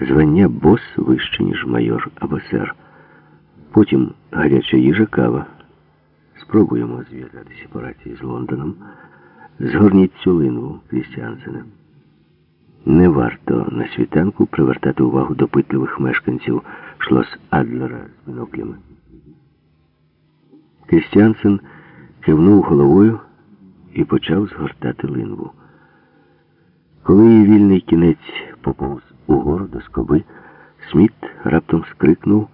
звання бос вище, ніж майор або сер. Потім гаряча їжа, кава. Спробуємо зв'язатися по рації з Лондоном. Згорніть цю линву Крістіансена. Не варто на світанку привертати увагу допитливих мешканців шлос Адлера з біноклями. Крістіансен кивнув головою і почав згортати линву. Коли її вільний кінець поповз угору до скоби, Сміт раптом скрикнув,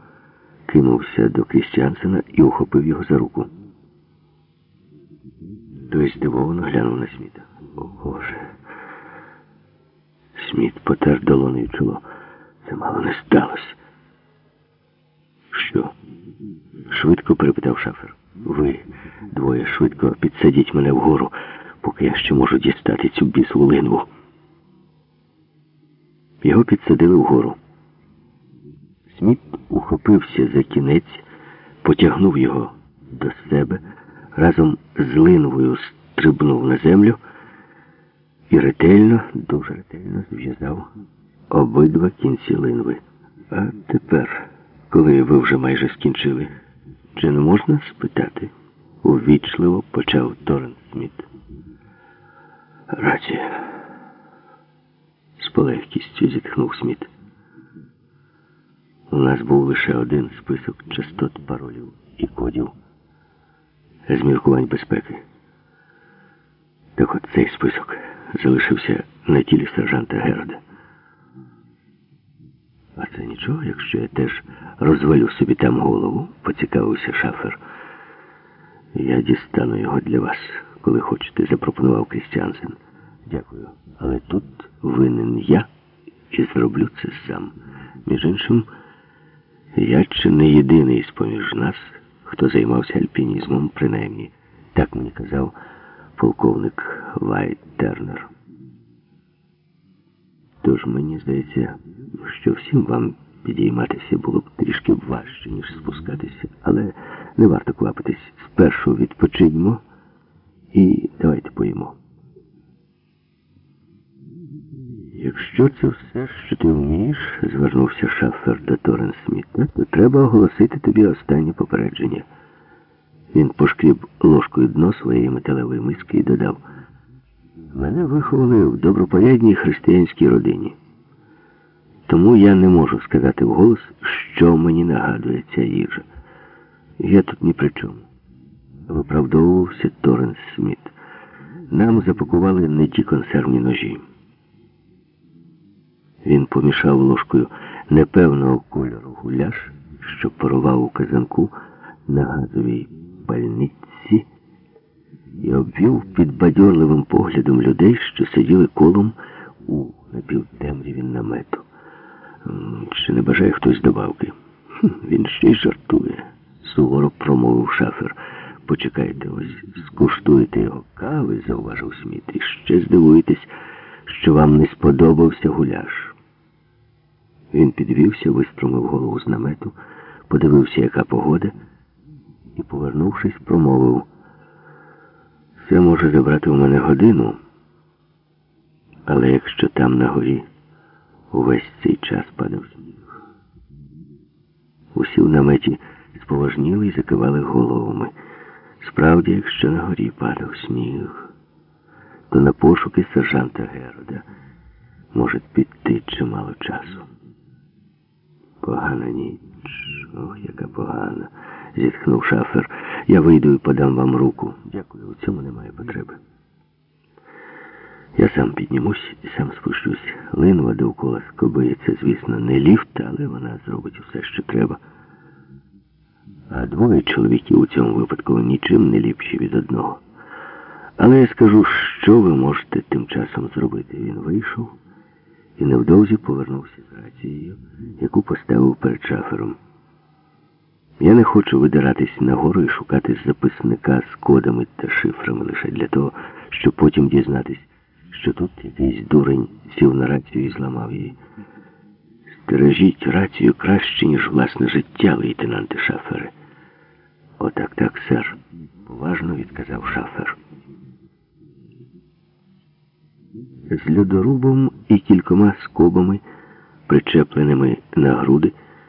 кинувся до Крістіансена і ухопив його за руку. Той здивовано глянув на Сміта. О, Боже. Сміт потер долоною чоло. Це мало не сталося. Що? Швидко перепитав шафер. Ви двоє швидко підсадіть мене вгору, поки я ще можу дістати цю бісову линву. Його підсадили вгору. Сміт ухопився за кінець, потягнув його до себе, разом з линвою стрибнув на землю і ретельно, дуже ретельно зв'язав обидва кінці линви. А тепер, коли ви вже майже скінчили, чи не можна спитати? Увічливо почав Торрен Сміт. Рація. Полегкістю зітхнув Сміт. У нас був лише один список частот паролів і кодів з міркувань безпеки. Так от цей список залишився на тілі сержанта Герда. А це нічого, якщо я теж розвалю собі там голову, поцікавився Шаффер. Я дістану його для вас, коли хочете, запропонував Крістіансен. Дякую. Але тут винен я і зроблю це сам. Між іншим, я чи не єдиний з поміж нас, хто займався альпінізмом, принаймні, так мені казав полковник Ваєт-Тернер. Тож мені здається, що всім вам підійматися було б трішки важче, ніж спускатися, але не варто квапитись. Спершу відпочиньмо і давайте поїмо. Якщо це все, що ти вмієш, звернувся шафер до Торрен Сміта, то треба оголосити тобі останнє попередження. Він пошкріб ложкою дно своєї металевої миски і додав. Мене виховали в добропорядній християнській родині. Тому я не можу сказати вголос, що мені нагадує ця їжа. Я тут ні при чому. Виправдовувався Торренс Сміт. Нам запакували не ті консервні ножі. Він помішав ложкою непевного кольору гуляш, що парував у казанку на газовій пальниці, і обвів підбадьорливим поглядом людей, що сиділи колом у напівтемряві намету. Чи не бажає хтось добавки? Він ще й жартує, суворо промовив шафер. Почекайте, ось скуштуєте його кави, зауважив Сміт, і ще здивуєтесь, що вам не сподобався гуляш. Він підвівся, виструмив голову з намету, подивився, яка погода, і, повернувшись, промовив. Це може забрати у мене годину, але якщо там на горі увесь цей час падав сніг. Усі в наметі споважніли і закивали головами. Справді, якщо на горі падав сніг, то на пошуки сержанта Герода може піти чимало часу. Погана ніч. Ох, яка погана. Зітхнув шафер. Я вийду і подам вам руку. Дякую, у цьому немає потреби. Я сам піднімусь і сам спущусь. Линва довкола скоби. Це, звісно, не ліфт, але вона зробить все, що треба. А двоє чоловіків у цьому випадку нічим не ліпші від одного. Але я скажу, що ви можете тим часом зробити. Він вийшов і невдовзі повернувся з рацією, яку поставив перед шафером. Я не хочу видиратись нагору і шукати записника з кодами та шифрами лише для того, щоб потім дізнатись, що тут якийсь дурень сів на рацію і зламав її. Стережіть рацію краще, ніж власне життя, лейтенанте шафери. Отак, так, сер, поважно відказав шафер. З льодорубом і кількома скобами причепленими на груди,